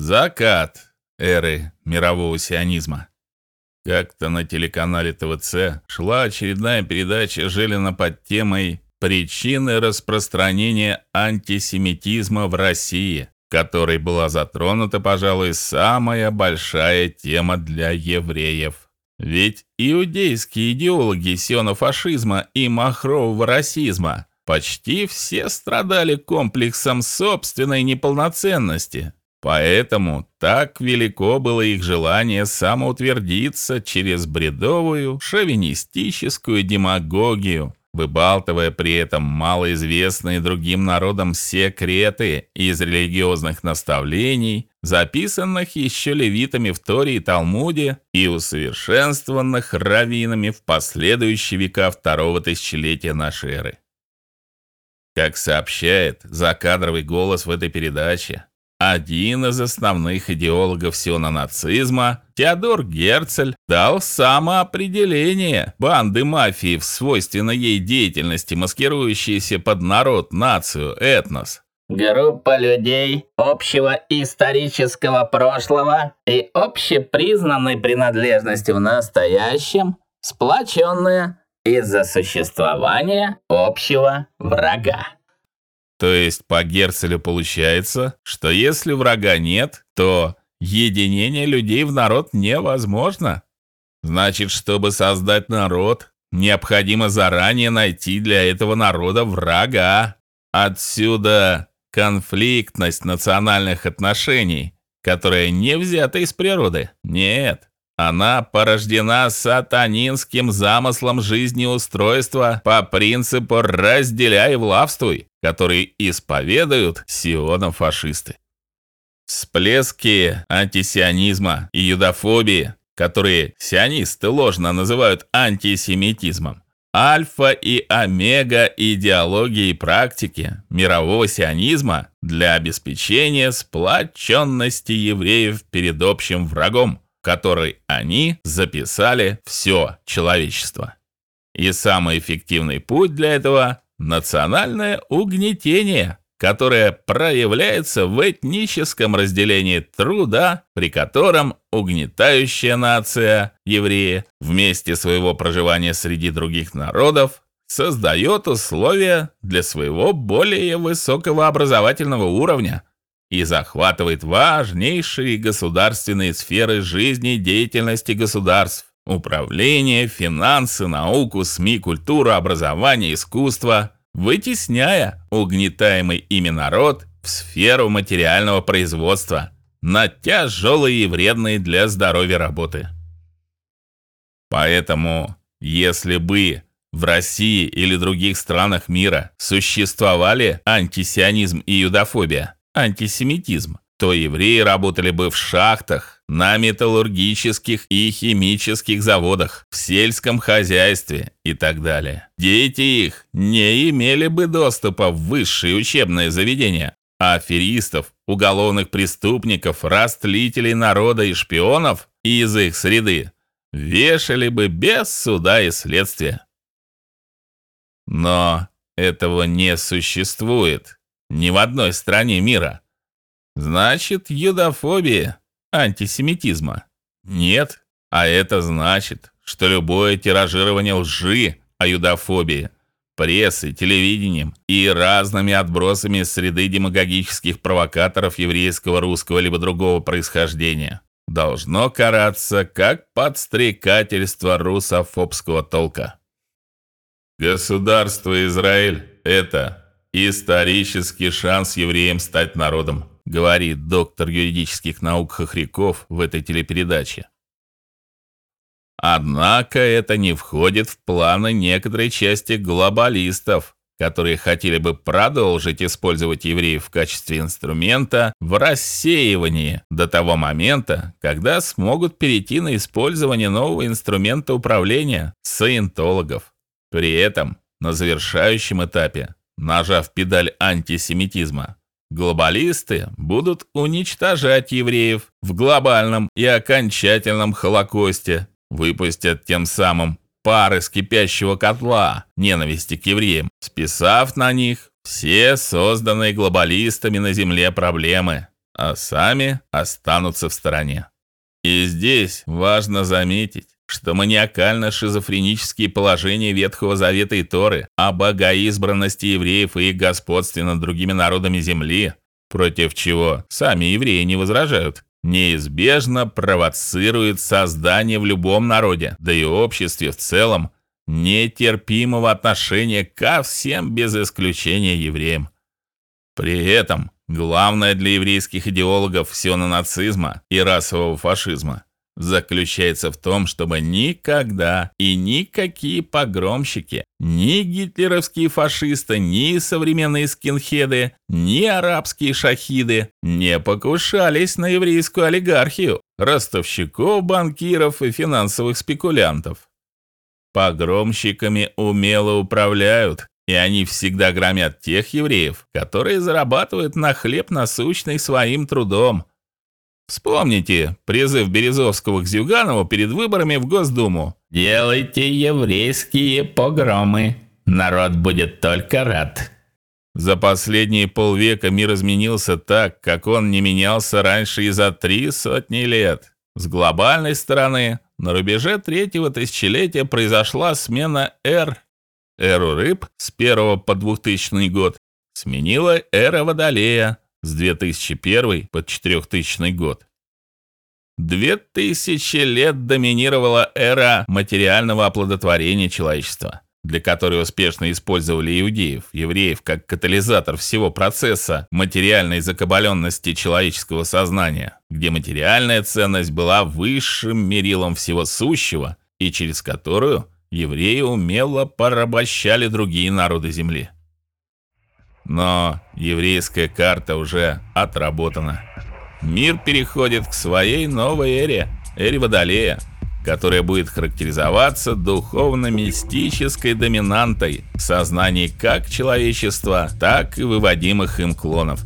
закат эры мирового сионизма. Как-то на телеканале ТВЦ шла очередная передача Желина под темой «Причины распространения антисемитизма в России», которой была затронута, пожалуй, самая большая тема для евреев. Ведь иудейские идеологи сионофашизма и махрового расизма почти все страдали комплексом собственной неполноценности. Поэтому так велико было их желание самоутвердиться через бредовую шовинистическую демагогию, выбалтывая при этом малоизвестные другим народам секреты из религиозных наставлений, записанных еще левитами в Торе и Талмуде и усовершенствованных раввинами в последующие века второго тысячелетия нашей эры. Как сообщает закадровый голос в этой передаче, один из основных идеологов сионо-нацизма, Теодор Герцель, дал самоопределение банды мафии в свойственной ей деятельности, маскирующейся под народ, нацию, этнос. Группа людей общего исторического прошлого и общепризнанной принадлежности в настоящем, сплоченная из-за существования общего врага. То есть по Герцелю получается, что если врага нет, то единение людей в народ невозможно. Значит, чтобы создать народ, необходимо заранее найти для этого народа врага. Отсюда конфликтность национальных отношений, которая не взята из природы. Нет, она порождена сатанинским замыслом жизнеустройства по принципу «разделяй и властвуй», который исповедуют сионо-фашисты. Всплески антисионизма и юдофобии, которые сионисты ложно называют антисемитизмом, альфа и омега идеологии и практики мирового сионизма для обеспечения сплоченности евреев перед общим врагом – которой они записали все человечество. И самый эффективный путь для этого национальное угнетение, которое проявляется в этническом разделении труда, при котором угнетающая нация евреи вместе своего проживания среди других народов создает условия для своего более высокого образовательного уровня, и захватывает важнейшие государственные сферы жизни и деятельности государств: управление, финансы, науку, СМИ, культуру, образование, искусство, вытесняя угнетаемый ими народ в сферу материального производства на тяжелые и вредные для здоровья работы. Поэтому, если бы в России или других странах мира существовали антисионизм и юдофобия, антисемитизм, то евреи работали бы в шахтах, на металлургических и химических заводах, в сельском хозяйстве и так далее. Дети их не имели бы доступа в высшие учебные заведения, а аферистов, уголовных преступников, растлителей народа и шпионов из их среды вешали бы без суда и следствия. Но этого не существует ни в одной стране мира. Значит, юдофобия антисемитизма. Нет, а это значит, что любое тиражирование лжи о юдофобии прессой, телевидением и разными отбросами среды демагогических провокаторов еврейского, русского либо другого происхождения должно караться как подстрекательство русофобского толка. Государство Израиль это Исторический шанс евреям стать народом, говорит доктор юридических наук Хохряков в этой телепередаче. Однако это не входит в планы некоторой части глобалистов, которые хотели бы продолжить использовать евреев в качестве инструмента в рассеивании до того момента, когда смогут перейти на использование нового инструмента управления саентологов. При этом на завершающем этапе нажав педаль антисемитизма. Глобалисты будут уничтожать евреев в глобальном и окончательном холокосте, выпустят тем самым пары с кипящего котла ненависти к евреям, списав на них все созданные глобалистами на земле проблемы, а сами останутся в стороне. И здесь важно заметить, что маниакально-шизофренические положения Ветхого Завета и Торы о богоизбранности евреев и их господстве над другими народами земли, против чего сами евреи не возражают, неизбежно провоцирует создание в любом народе, да и обществе в целом, нетерпимого отношения ко всем без исключения евреям. При этом главное для еврейских идеологов нацизма и расового фашизма заключается в том, чтобы никогда и никакие погромщики, ни гитлеровские фашисты, ни современные скинхеды, ни арабские шахиды не покушались на еврейскую олигархию, ростовщиков, банкиров и финансовых спекулянтов. Погромщиками умело управляют, и они всегда громят тех евреев, которые зарабатывают на хлеб насущный своим трудом, Вспомните призыв Березовского к Зюганову перед выборами в Госдуму. Делайте еврейские погромы. Народ будет только рад. За последние полвека мир изменился так, как он не менялся раньше и за три сотни лет. С глобальной стороны, на рубеже третьего тысячелетия произошла смена эр. Эру рыб с 1 по 2000 год сменила эра Водолея с 2001 по 4000 год. Две тысячи лет доминировала эра материального оплодотворения человечества, для которой успешно использовали иудеев, евреев как катализатор всего процесса материальной закабаленности человеческого сознания, где материальная ценность была высшим мерилом всего сущего и через которую евреи умело порабощали другие народы земли. Но еврейская карта уже отработана. Мир переходит к своей новой эре, эре Водолея, которая будет характеризоваться духовно-мистической доминантой в сознании как человечества, так и выводимых им клонов.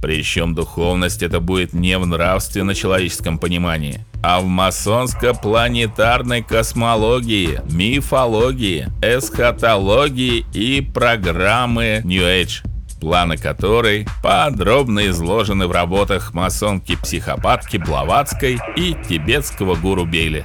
Причем духовность это будет не в нравственно-человеческом понимании, а в масонско-планетарной космологии, мифологии, эсхатологии и программы New Age, планы которой подробно изложены в работах масонки-психопатки Блаватской и тибетского гуру Бейли.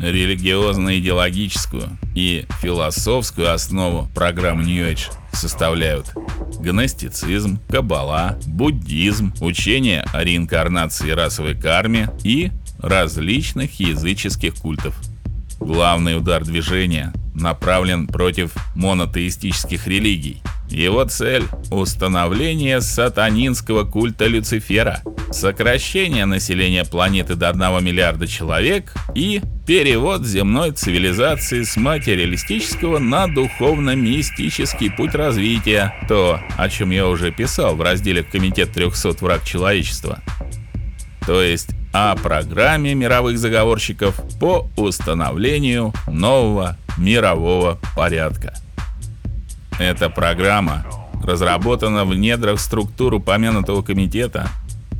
Религиозно-идеологическую и философскую основу программы New Age составляют гностицизм, каббала, буддизм, учение о реинкарнации и расовой карме и различных языческих культов. Главный удар движения направлен против монотеистических религий – его цель – установление сатанинского культа Люцифера, сокращение населения планеты до 1 миллиарда человек и перевод земной цивилизации с материалистического на духовно-мистический путь развития, то, о чем я уже писал в разделе «Комитет 300 враг человечества». То есть о программе мировых заговорщиков по установлению нового мирового порядка. Эта программа разработана в недрах структур упомянутого комитета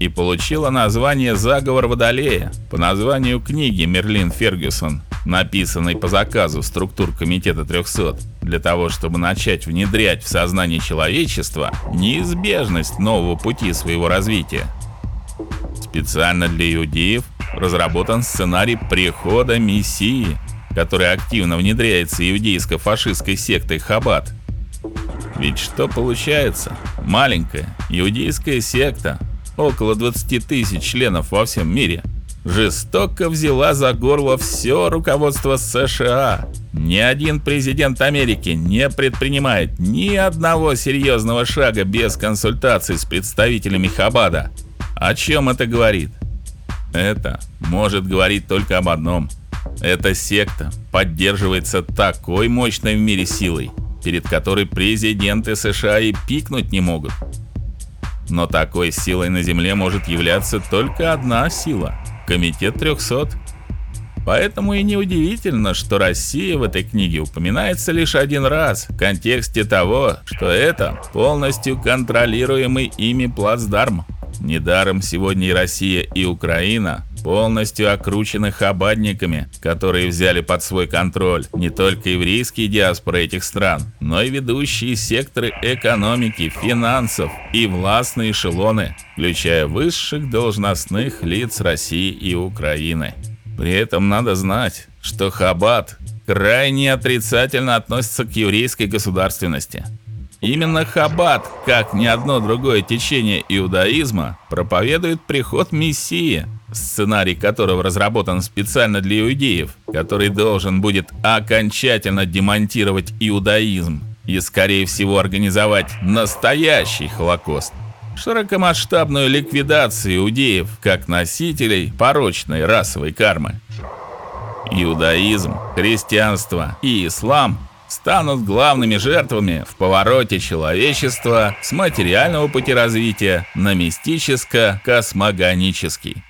и получила название Заговор Водолея по названию книги Мерлин Фергюсон, написанной по заказу структур комитета 300, для того, чтобы начать внедрять в сознание человечества неизбежность нового пути своего развития. Специально для иудеев разработан сценарий прихода Мессии, который активно внедряется иудейско-фашистской сектой Хаббат – ведь что получается? Маленькая иудейская секта, около 20 тысяч членов во всем мире, жестоко взяла за горло все руководство США. Ни один президент Америки не предпринимает ни одного серьезного шага без консультаций с представителями Хабада. О чем это говорит? Это может говорить только об одном. Эта секта поддерживается такой мощной в мире силой, перед которой президенты США и пикнуть не могут. Но такой силой на Земле может являться только одна сила – Комитет 300. Поэтому и неудивительно, что Россия в этой книге упоминается лишь один раз в контексте того, что это полностью контролируемый ими плацдарм. Недаром сегодня и Россия, и Украина полностью окручены хабадниками, которые взяли под свой контроль не только еврейские диаспоры этих стран, но и ведущие секторы экономики, финансов и властные эшелоны, включая высших должностных лиц России и Украины. При этом надо знать, что Хабад крайне отрицательно относится к еврейской государственности. Именно Хаббат, как ни одно другое течение иудаизма, проповедует приход Мессии, сценарий которого разработан специально для иудеев, который должен будет окончательно демонтировать иудаизм и скорее всего организовать настоящий Холокост. Широкомасштабную ликвидацию иудеев как носителей порочной расовой кармы. Иудаизм, христианство и ислам станут главными жертвами в повороте человечества с материального пути развития на мистическо-космогонический.